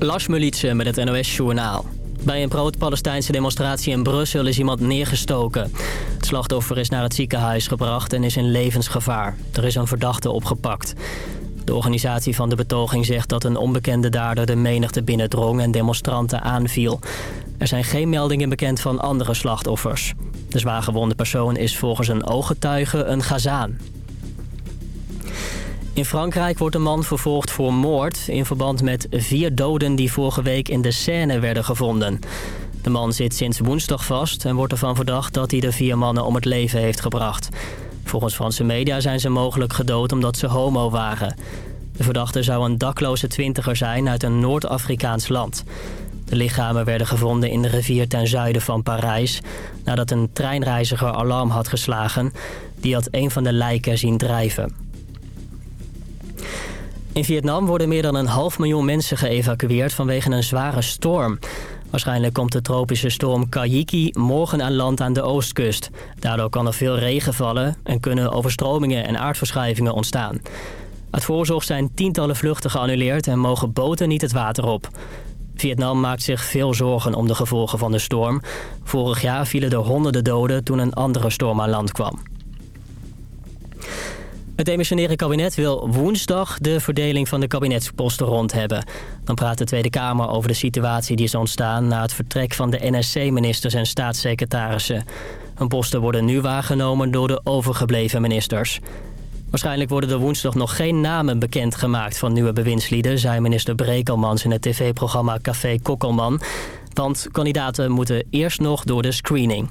Lars Mulitsen met het NOS-journaal. Bij een pro-Palestijnse demonstratie in Brussel is iemand neergestoken. Het slachtoffer is naar het ziekenhuis gebracht en is in levensgevaar. Er is een verdachte opgepakt. De organisatie van de betoging zegt dat een onbekende dader de menigte binnendrong en demonstranten aanviel. Er zijn geen meldingen bekend van andere slachtoffers. De zwaargewonde persoon is volgens een ooggetuige een Gazaan. In Frankrijk wordt een man vervolgd voor moord... in verband met vier doden die vorige week in de Seine werden gevonden. De man zit sinds woensdag vast en wordt ervan verdacht... dat hij de vier mannen om het leven heeft gebracht. Volgens Franse media zijn ze mogelijk gedood omdat ze homo waren. De verdachte zou een dakloze twintiger zijn uit een Noord-Afrikaans land. De lichamen werden gevonden in de rivier ten zuiden van Parijs... nadat een treinreiziger alarm had geslagen. Die had een van de lijken zien drijven. In Vietnam worden meer dan een half miljoen mensen geëvacueerd vanwege een zware storm. Waarschijnlijk komt de tropische storm Kajiki morgen aan land aan de oostkust. Daardoor kan er veel regen vallen en kunnen overstromingen en aardverschuivingen ontstaan. Uit voorzorg zijn tientallen vluchten geannuleerd en mogen boten niet het water op. Vietnam maakt zich veel zorgen om de gevolgen van de storm. Vorig jaar vielen er honderden doden toen een andere storm aan land kwam. Het demissionaire kabinet wil woensdag de verdeling van de kabinetsposten rond hebben. Dan praat de Tweede Kamer over de situatie die is ontstaan... na het vertrek van de NSC-ministers en staatssecretarissen. Hun posten worden nu waargenomen door de overgebleven ministers. Waarschijnlijk worden er woensdag nog geen namen bekendgemaakt van nieuwe bewindslieden... zei minister Brekelmans in het tv-programma Café Kokkelman. Want kandidaten moeten eerst nog door de screening.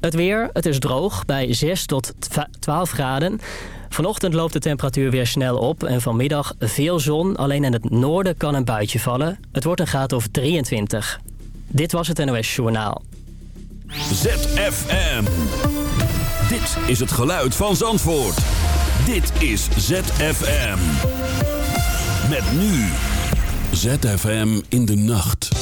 Het weer, het is droog bij 6 tot 12 graden. Vanochtend loopt de temperatuur weer snel op en vanmiddag veel zon. Alleen in het noorden kan een buitje vallen. Het wordt een graad of 23. Dit was het NOS Journaal. ZFM. Dit is het geluid van Zandvoort. Dit is ZFM. Met nu. ZFM in de nacht.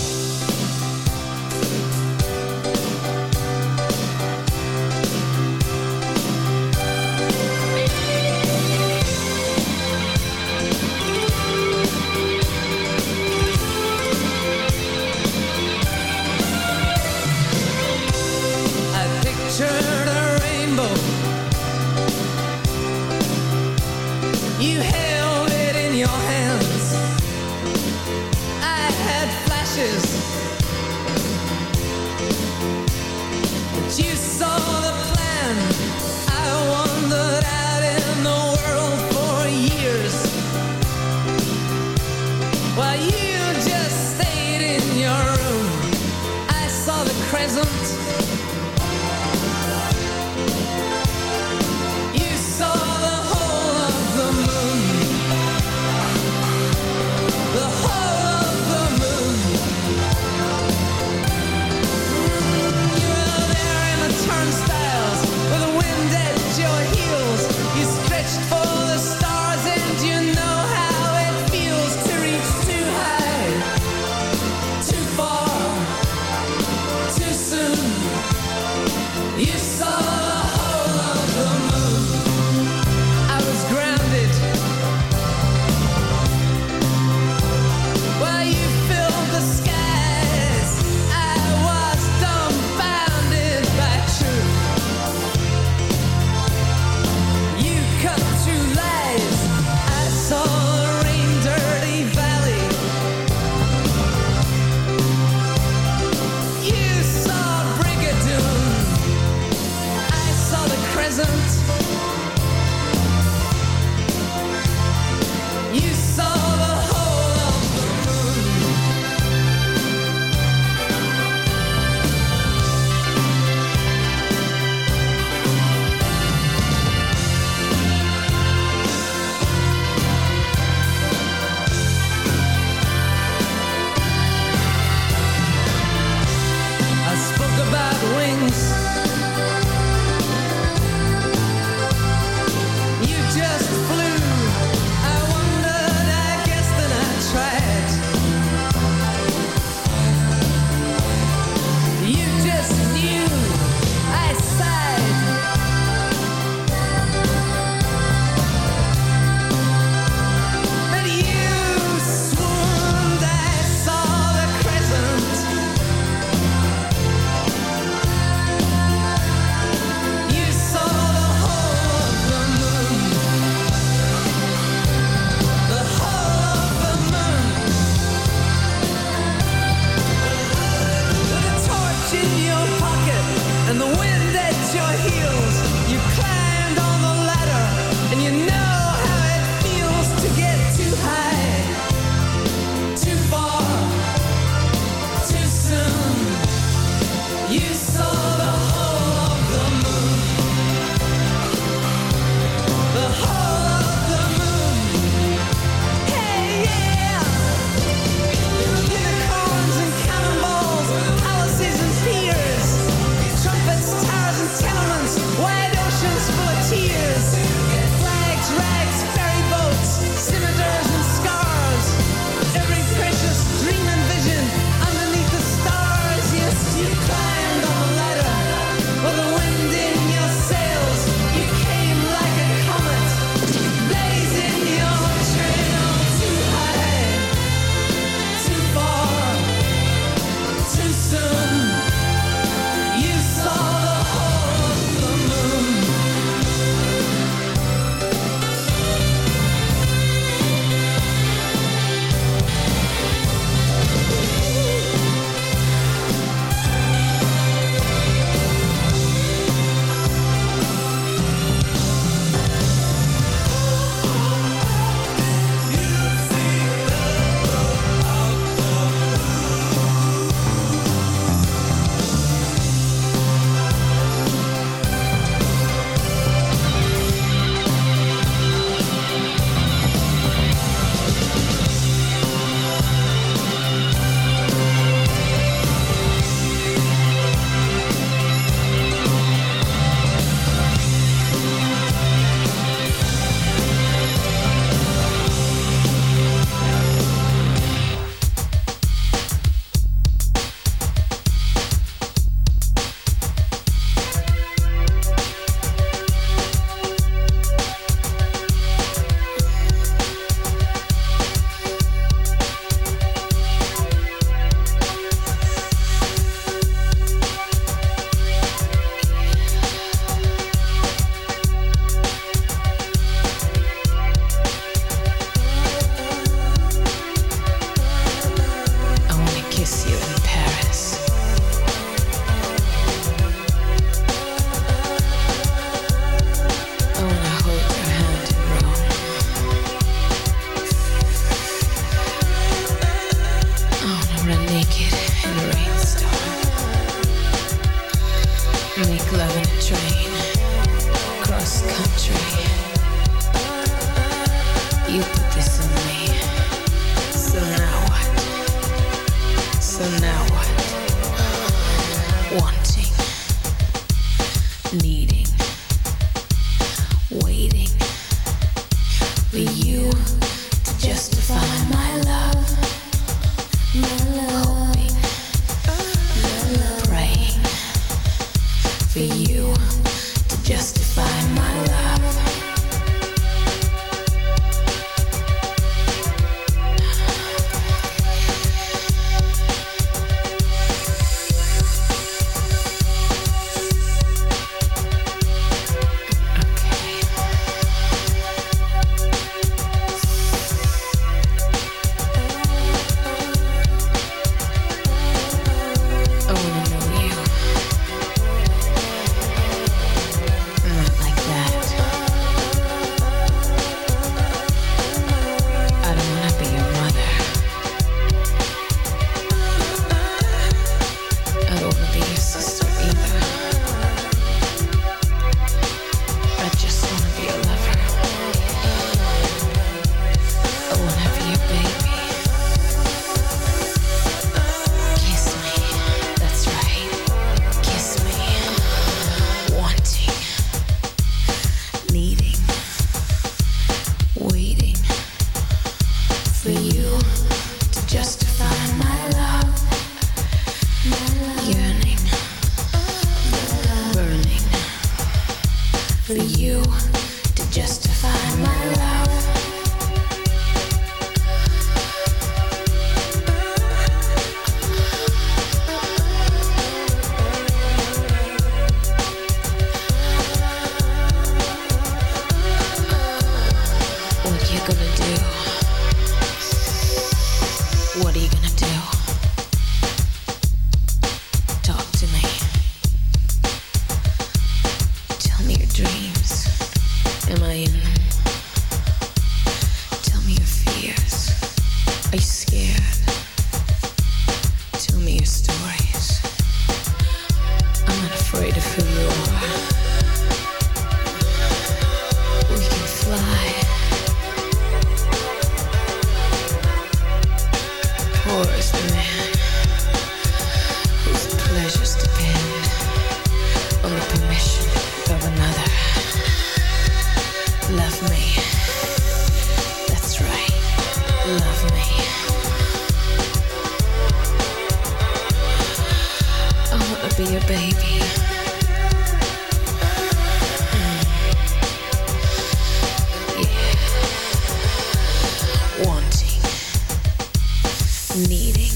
needing.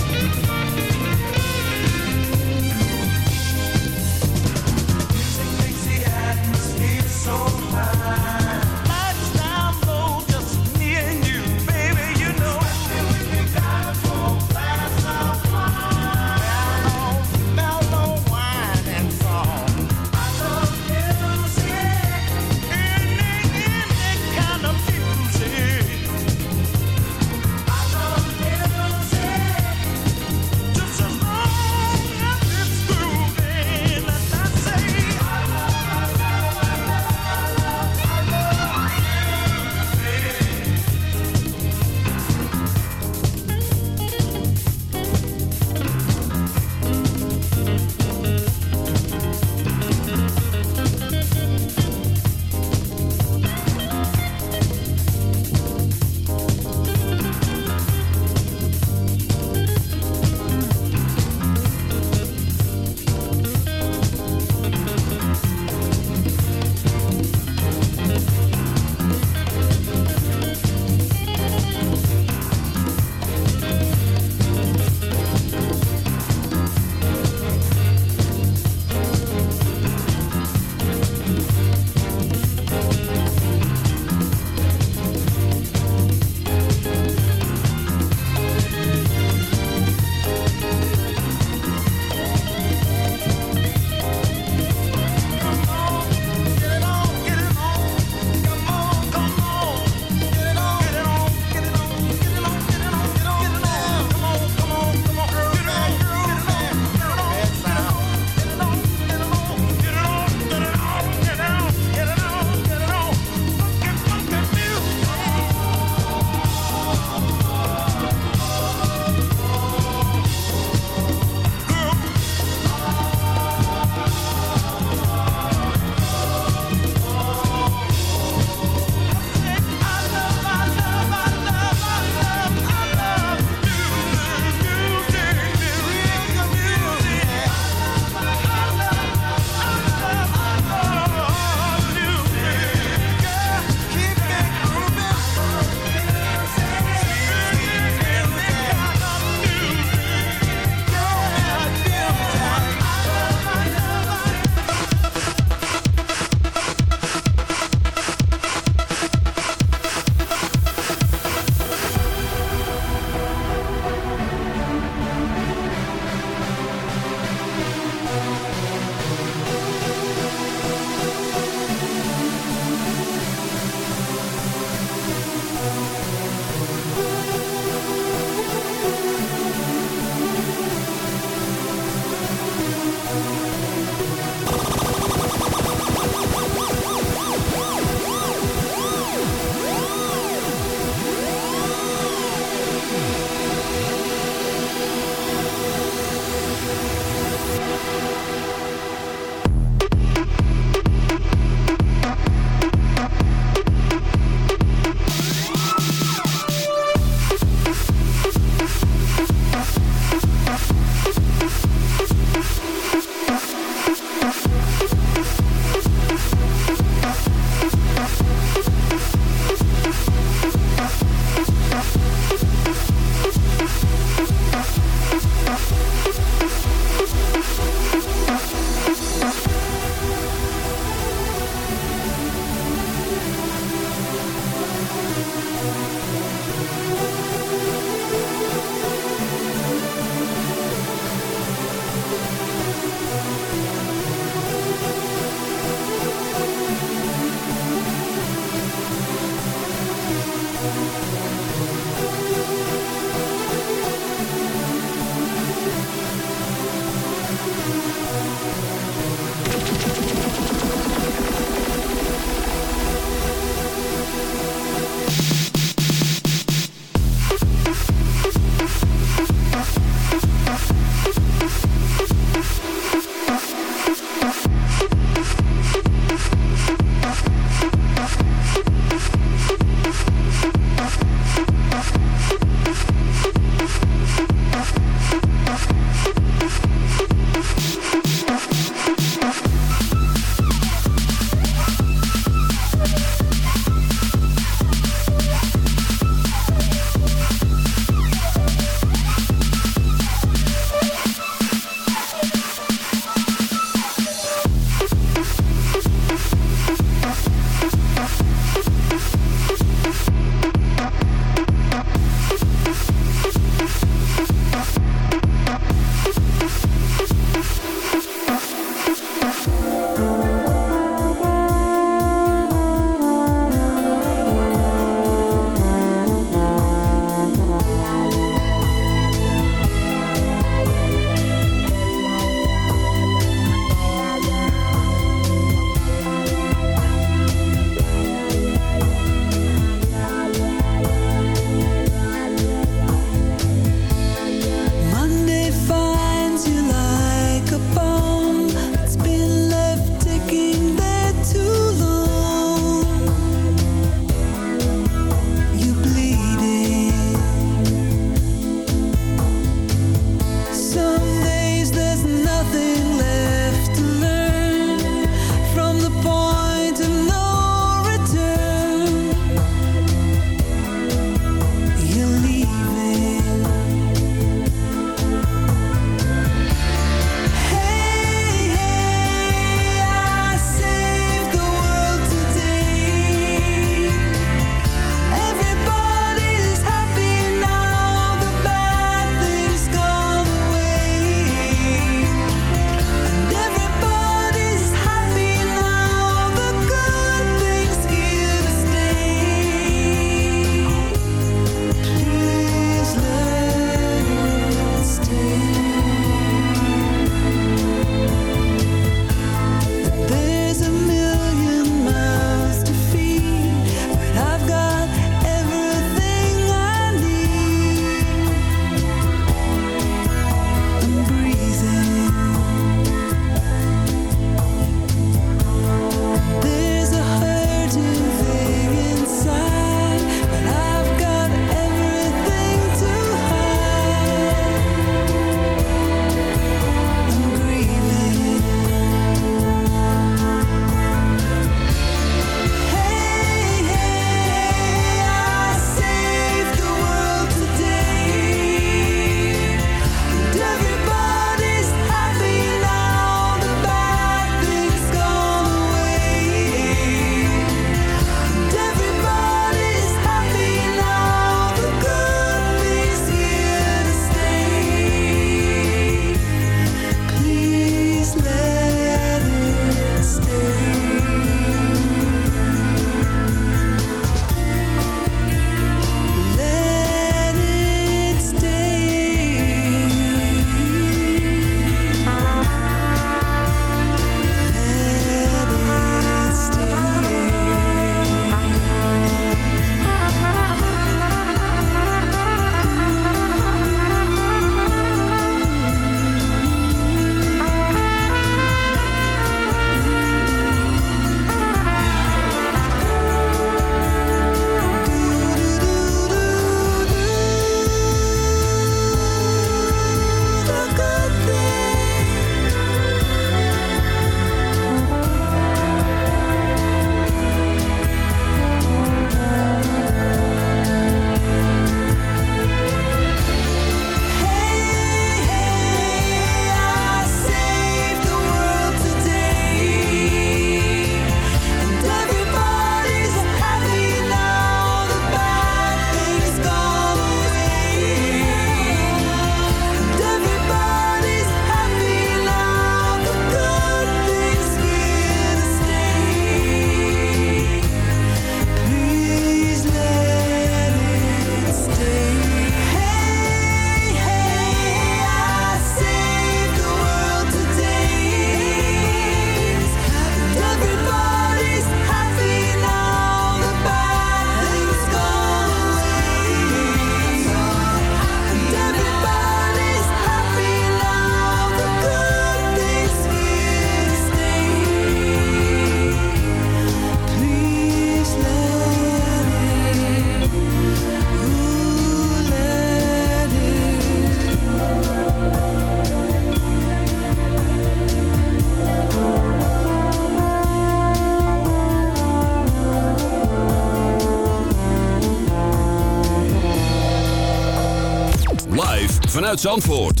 Zandvoort.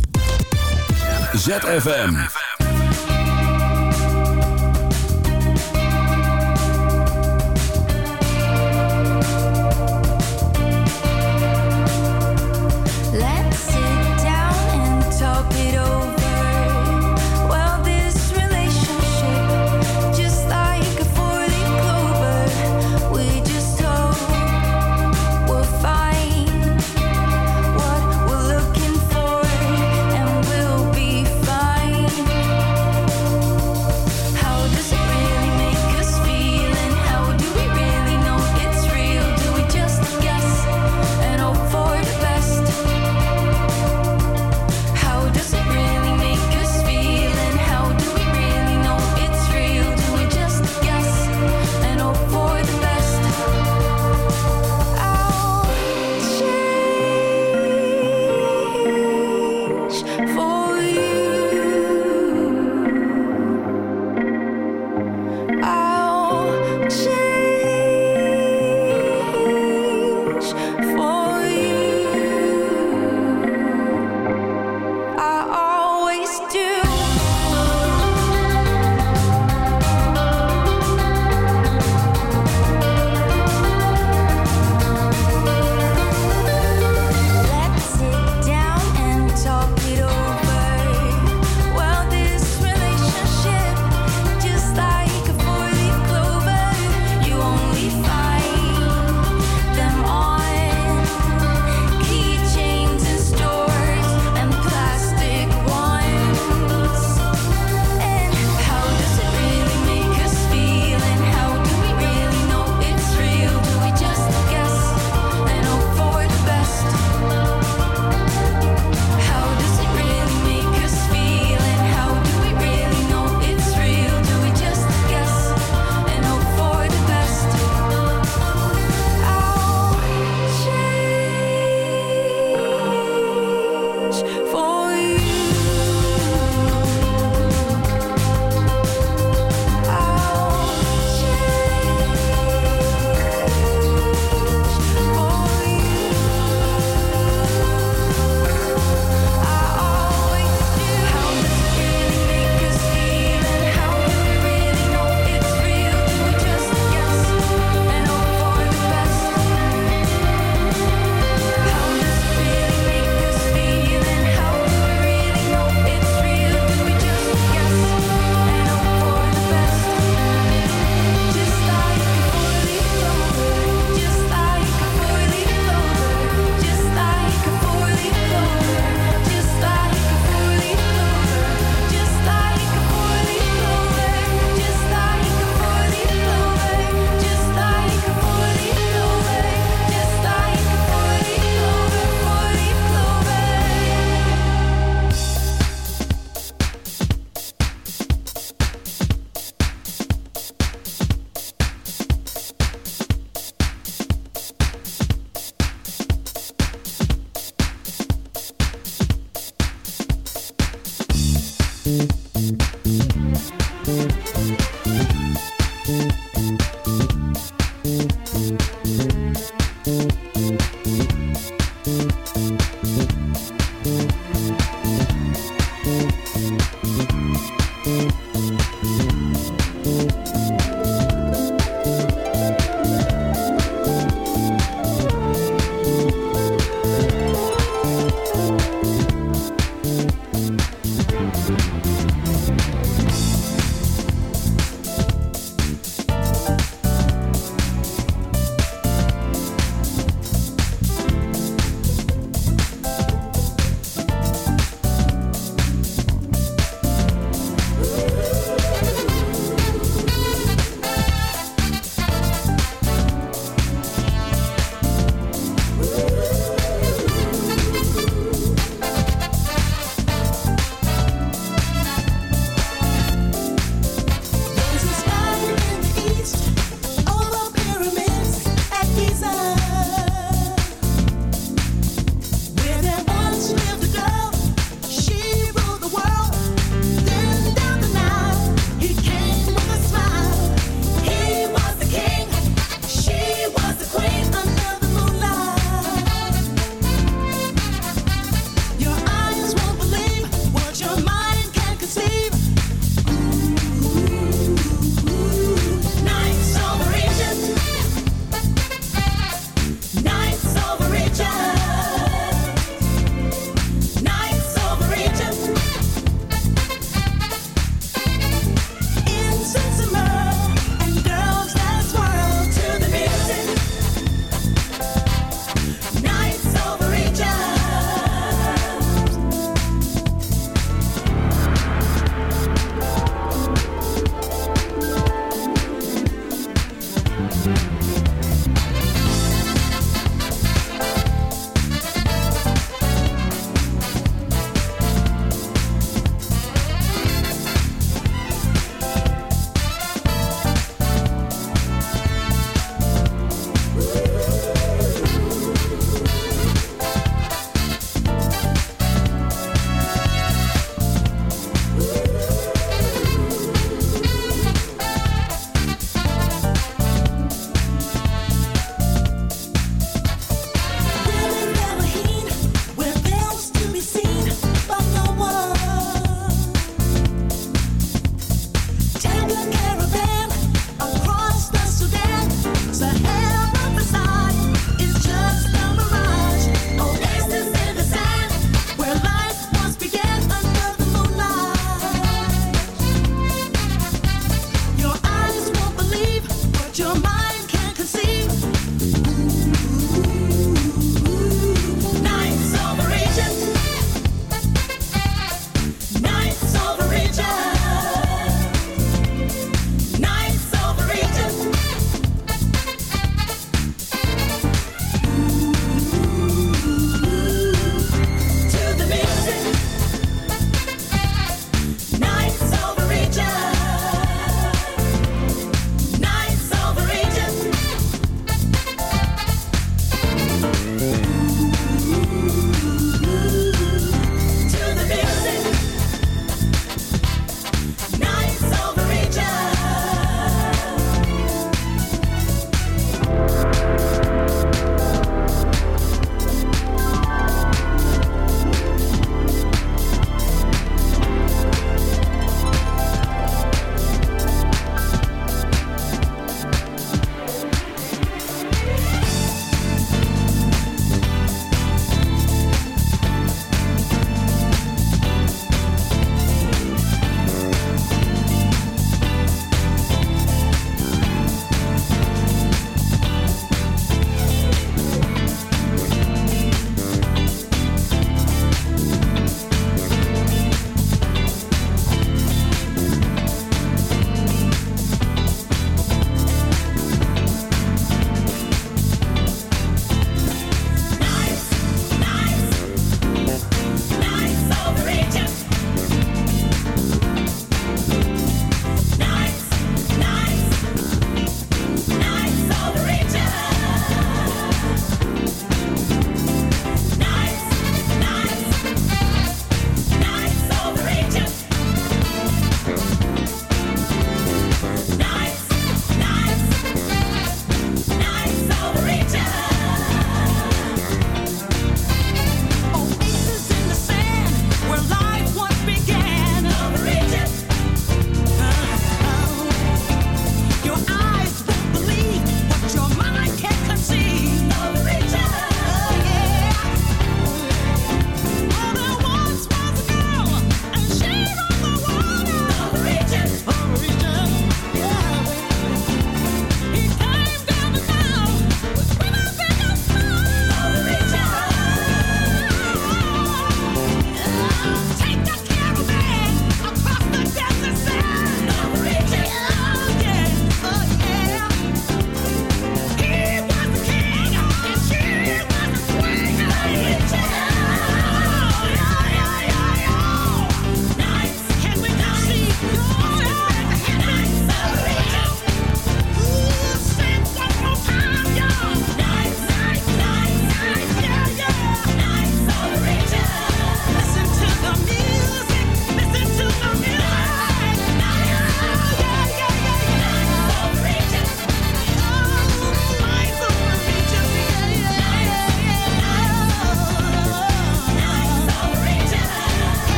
ZFM.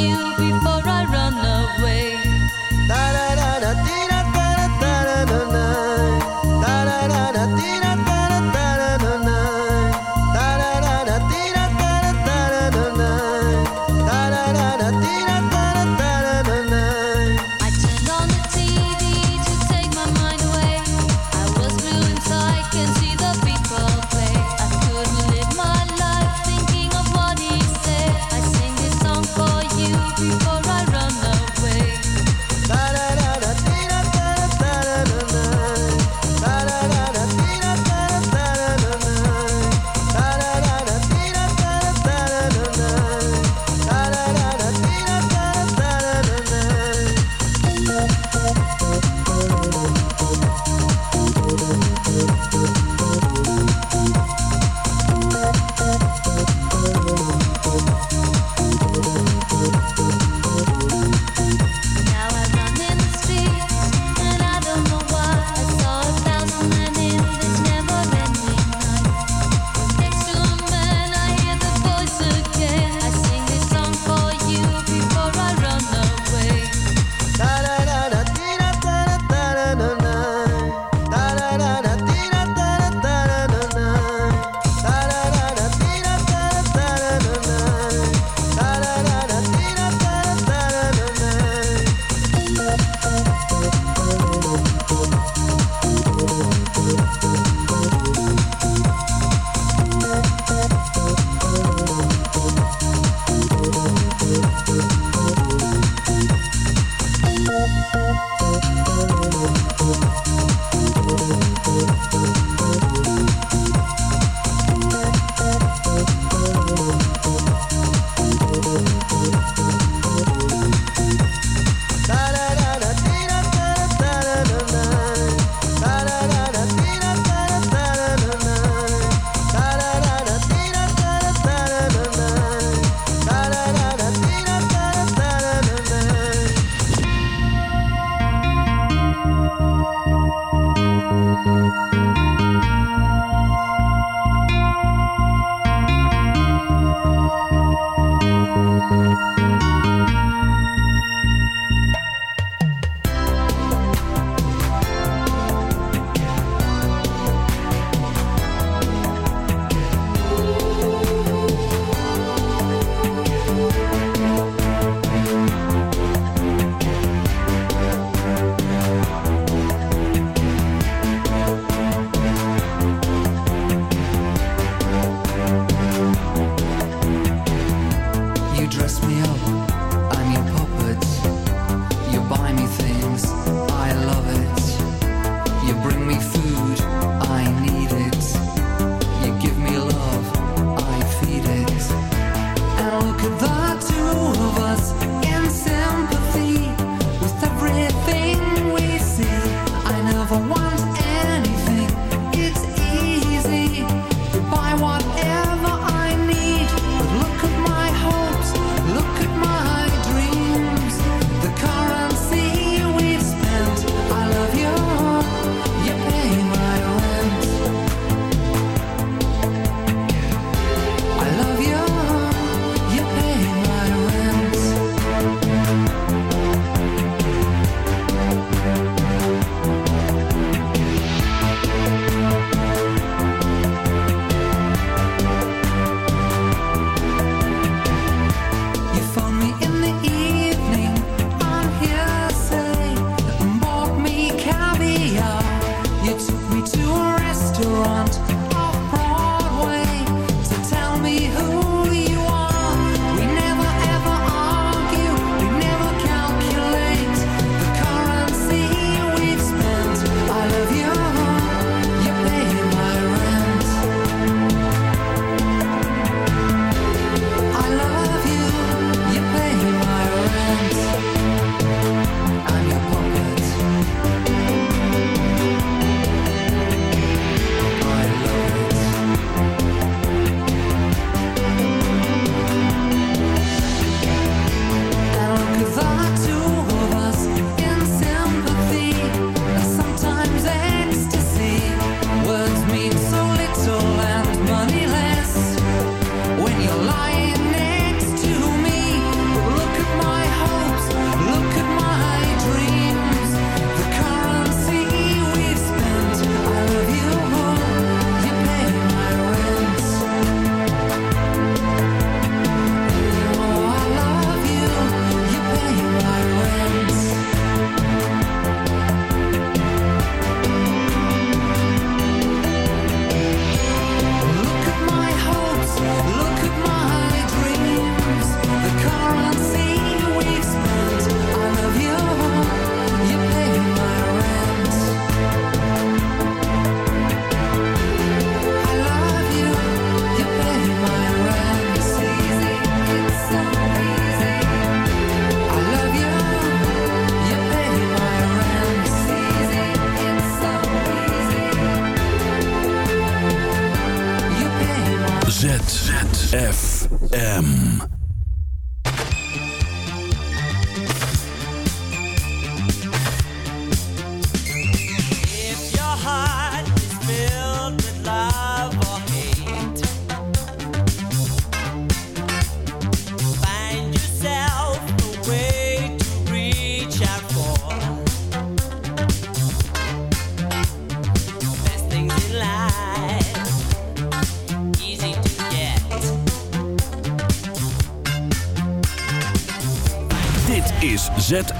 you before.